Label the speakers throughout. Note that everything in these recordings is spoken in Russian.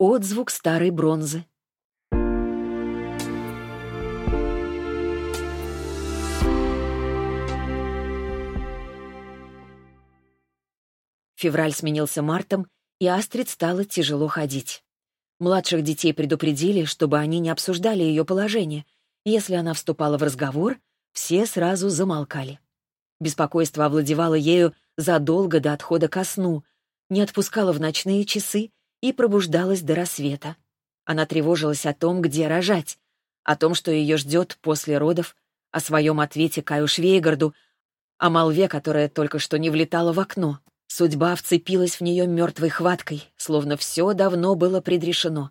Speaker 1: отзвук старой бронзы. Февраль сменился мартом, и Астрид стала тяжело ходить. Младших детей предупредили, чтобы они не обсуждали ее положение. Если она вступала в разговор, все сразу замолкали. Беспокойство овладевало ею задолго до отхода ко сну, не отпускало в ночные часы и пробуждалась до рассвета. Она тревожилась о том, где рожать, о том, что ее ждет после родов, о своем ответе Каю Швейгарду, о молве, которая только что не влетала в окно. Судьба вцепилась в нее мертвой хваткой, словно все давно было предрешено.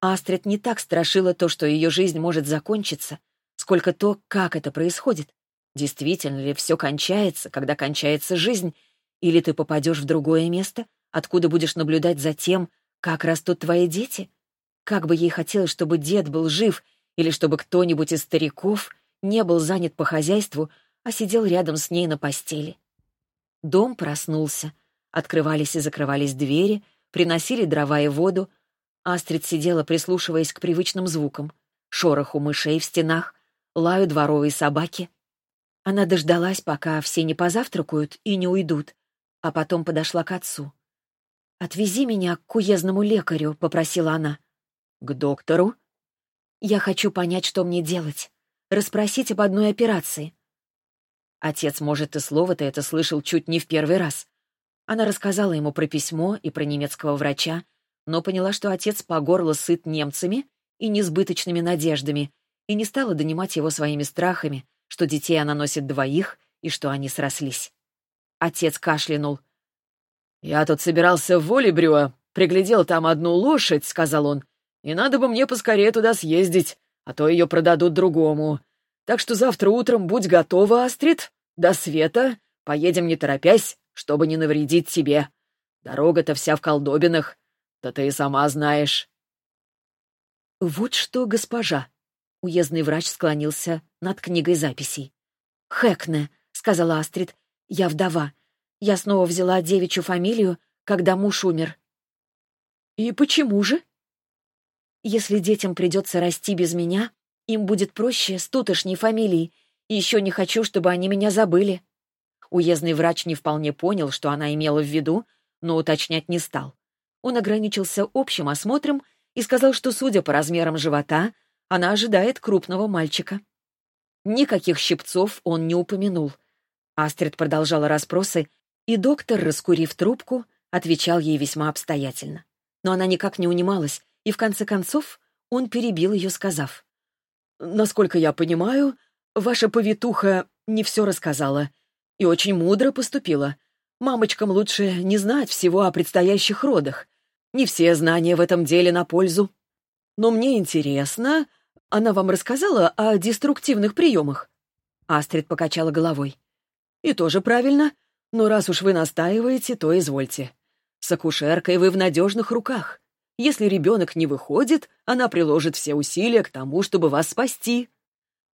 Speaker 1: Астрид не так страшила то, что ее жизнь может закончиться, сколько то, как это происходит. Действительно ли все кончается, когда кончается жизнь, или ты попадешь в другое место, откуда будешь наблюдать за тем, как растут твои дети? Как бы ей хотелось, чтобы дед был жив, или чтобы кто-нибудь из стариков не был занят по хозяйству, а сидел рядом с ней на постели. Дом проснулся. Открывались и закрывались двери, приносили дрова и воду. Астрид сидела, прислушиваясь к привычным звукам. Шороху мышей в стенах, лаю дворовые собаки. Она дождалась, пока все не позавтракают и не уйдут, а потом подошла к отцу. «Отвези меня к уездному лекарю», — попросила она. «К доктору?» «Я хочу понять, что мне делать. Расспросить об одной операции. Отец, может, и слово-то это слышал чуть не в первый раз. Она рассказала ему про письмо и про немецкого врача, но поняла, что отец по горло сыт немцами и несбыточными надеждами, и не стала донимать его своими страхами, что детей она носит двоих и что они срослись. Отец кашлянул. «Я тут собирался в Волебрюа, приглядел там одну лошадь», — сказал он, «и надо бы мне поскорее туда съездить, а то ее продадут другому. Так что завтра утром будь готова, Астрид. До света. Поедем не торопясь, чтобы не навредить тебе. Дорога-то вся в колдобинах. Да ты и сама знаешь. Вот что, госпожа. Уездный врач склонился над книгой записей. «Хэкне», — сказала Астрид, — «я вдова. Я снова взяла девичью фамилию, когда муж умер». «И почему же?» «Если детям придется расти без меня, им будет проще с тутошней фамилией, еще не хочу, чтобы они меня забыли». Уездный врач не вполне понял, что она имела в виду, но уточнять не стал. Он ограничился общим осмотром и сказал, что, судя по размерам живота, она ожидает крупного мальчика. Никаких щипцов он не упомянул. Астрид продолжала расспросы, и доктор, раскурив трубку, отвечал ей весьма обстоятельно. Но она никак не унималась, и в конце концов он перебил ее, сказав, Насколько я понимаю, ваша повитуха не все рассказала и очень мудро поступила. Мамочкам лучше не знать всего о предстоящих родах. Не все знания в этом деле на пользу. Но мне интересно, она вам рассказала о деструктивных приемах?» Астрид покачала головой. «И тоже правильно, но раз уж вы настаиваете, то извольте. С акушеркой вы в надежных руках. Если ребенок не выходит, она приложит все усилия к тому, чтобы вас спасти.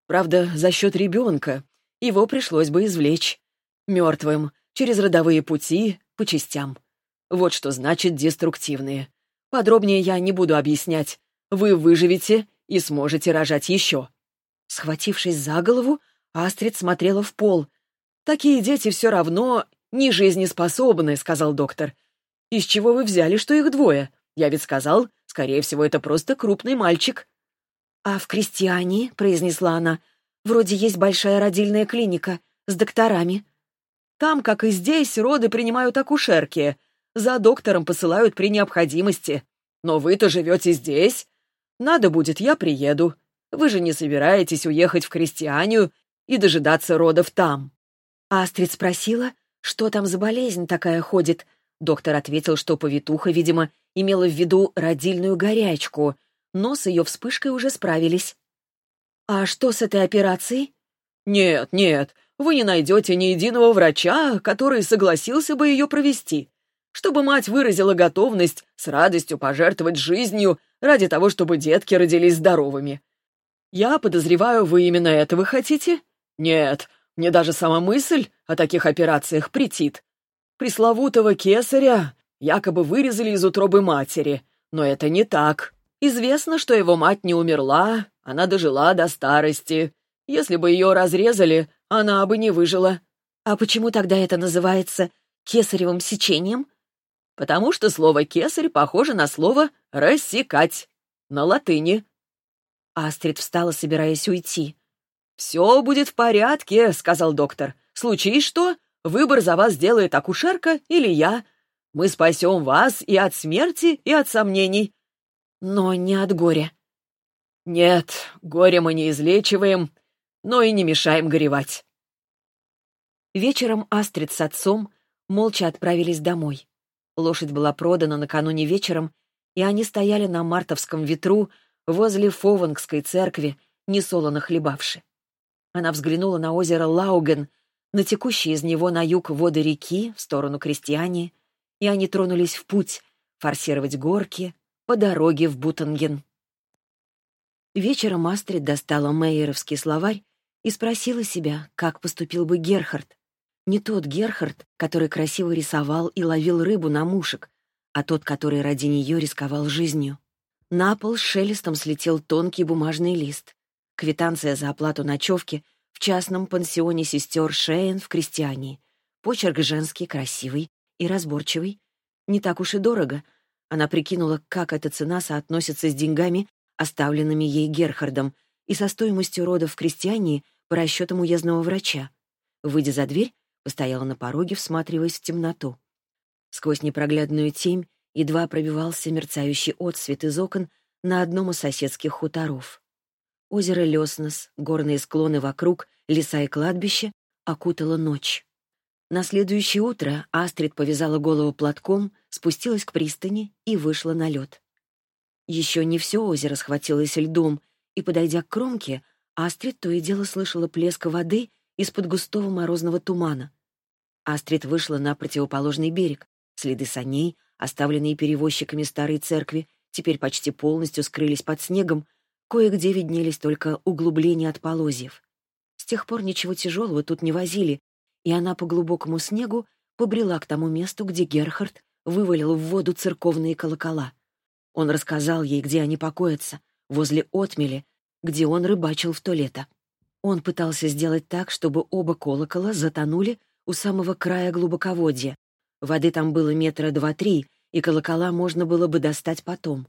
Speaker 1: Правда, за счет ребенка. Его пришлось бы извлечь. Мертвым, через родовые пути, по частям. Вот что значит деструктивные. Подробнее я не буду объяснять. Вы выживете и сможете рожать еще. Схватившись за голову, Астрид смотрела в пол. «Такие дети все равно не жизнеспособны», — сказал доктор. «Из чего вы взяли, что их двое? Я ведь сказал, скорее всего, это просто крупный мальчик». «А в крестьяне», — произнесла она, — «вроде есть большая родильная клиника с докторами». «Там, как и здесь, роды принимают акушерки. За доктором посылают при необходимости. Но вы-то живете здесь. Надо будет, я приеду. Вы же не собираетесь уехать в крестьянию и дожидаться родов там». Астрид спросила, что там за болезнь такая ходит. Доктор ответил, что повитуха, видимо, имела в виду родильную горячку, но с ее вспышкой уже справились. «А что с этой операцией?» «Нет, нет, вы не найдете ни единого врача, который согласился бы ее провести. Чтобы мать выразила готовность с радостью пожертвовать жизнью ради того, чтобы детки родились здоровыми. Я подозреваю, вы именно этого хотите? Нет, мне даже сама мысль о таких операциях претит. Пресловутого кесаря якобы вырезали из утробы матери,
Speaker 2: но это не так. Известно, что его мать не умерла, она дожила до старости. Если бы ее разрезали, она бы не выжила.
Speaker 1: А почему тогда это называется кесаревым сечением?
Speaker 2: Потому что слово «кесарь» похоже на слово «рассекать» на латыни.
Speaker 1: Астрид встала, собираясь уйти.
Speaker 2: «Все будет в порядке», — сказал доктор. «Случись что, выбор за вас сделает акушерка или я. Мы спасем вас и от смерти, и от сомнений.
Speaker 1: Но не от горя.
Speaker 2: Нет, горе мы не излечиваем, но и не мешаем горевать.
Speaker 1: Вечером Астрид с отцом молча отправились домой. Лошадь была продана накануне вечером, и они стояли на мартовском ветру возле Фовангской церкви, несолоно хлебавши. Она взглянула на озеро Лауген, на текущие из него на юг воды реки в сторону крестьяне, и они тронулись в путь, форсировать горки по дороге в Бутанген. Вечером Астрид достала Мейеровский словарь и спросила себя, как поступил бы Герхард. Не тот Герхард, который красиво рисовал и ловил рыбу на мушек, а тот, который ради нее рисковал жизнью. На пол с шелестом слетел тонкий бумажный лист. Квитанция за оплату ночевки в частном пансионе сестер Шейн в Крестьянии. Почерк женский, красивый и разборчивый. Не так уж и дорого. Она прикинула, как эта цена соотносится с деньгами, оставленными ей Герхардом, и со стоимостью родов в крестьяне по расчетам уездного врача. Выйдя за дверь, постояла на пороге, всматриваясь в темноту. Сквозь непроглядную тень едва пробивался мерцающий отсвет из окон на одном из соседских хуторов. Озеро Леснос, горные склоны вокруг, леса и кладбище окутала ночь. На следующее утро Астрид повязала голову платком, спустилась к пристани и вышла на лед. Еще не все озеро схватилось льдом, и, подойдя к кромке, Астрид то и дело слышала плеск воды из-под густого морозного тумана. Астрид вышла на противоположный берег. Следы саней, оставленные перевозчиками старой церкви, теперь почти полностью скрылись под снегом, кое-где виднелись только углубления от полозьев. С тех пор ничего тяжелого тут не возили, и она по глубокому снегу побрела к тому месту, где Герхард вывалил в воду церковные колокола. Он рассказал ей, где они покоятся, возле отмели, где он рыбачил в то лето. Он пытался сделать так, чтобы оба колокола затонули у самого края глубоководья. Воды там было метра два-три, и колокола можно было бы достать потом.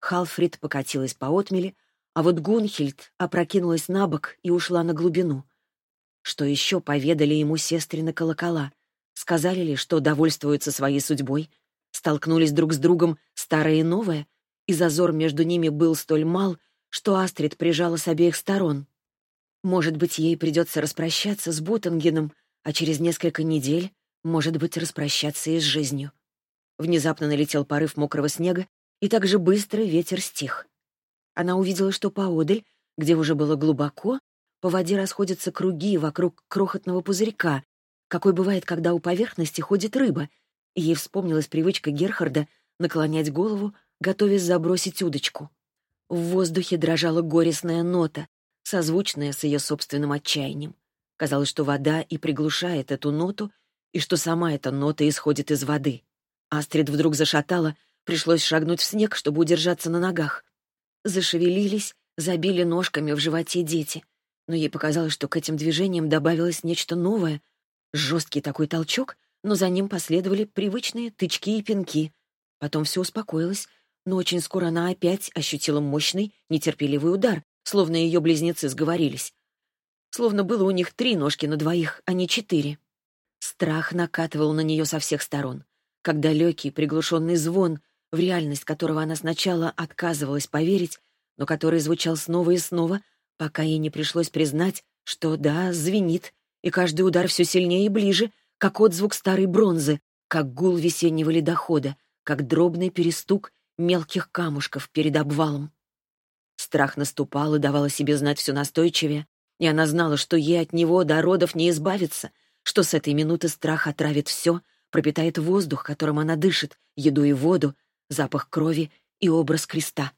Speaker 1: Халфрид покатилась по отмели, а вот Гунхильд опрокинулась на бок и ушла на глубину. Что еще поведали ему сестрины колокола? Сказали ли, что довольствуются своей судьбой? Столкнулись друг с другом старое и новое? И зазор между ними был столь мал, что Астрид прижала с обеих сторон. Может быть, ей придется распрощаться с Бутангеном, а через несколько недель, может быть, распрощаться и с жизнью. Внезапно налетел порыв мокрого снега, и так же быстро ветер стих. Она увидела, что поодаль, где уже было глубоко, по воде расходятся круги вокруг крохотного пузырька, какой бывает, когда у поверхности ходит рыба, и ей вспомнилась привычка Герхарда наклонять голову, готовясь забросить удочку. В воздухе дрожала горестная нота, созвучная с ее собственным отчаянием. Казалось, что вода и приглушает эту ноту, и что сама эта нота исходит из воды. Астрид вдруг зашатала, пришлось шагнуть в снег, чтобы удержаться на ногах. Зашевелились, забили ножками в животе дети — но ей показалось, что к этим движениям добавилось нечто новое. Жесткий такой толчок, но за ним последовали привычные тычки и пинки. Потом все успокоилось, но очень скоро она опять ощутила мощный, нетерпеливый удар, словно ее близнецы сговорились. Словно было у них три ножки на двоих, а не четыре. Страх накатывал на нее со всех сторон. Как далекий, приглушенный звон, в реальность которого она сначала отказывалась поверить, но который звучал снова и снова — пока ей не пришлось признать, что да, звенит, и каждый удар все сильнее и ближе, как отзвук старой бронзы, как гул весеннего ледохода, как дробный перестук мелких камушков перед обвалом. Страх наступал и давал о себе знать все настойчивее, и она знала, что ей от него до родов не избавиться, что с этой минуты страх отравит все, пропитает воздух, которым она дышит, еду и воду, запах крови и образ креста.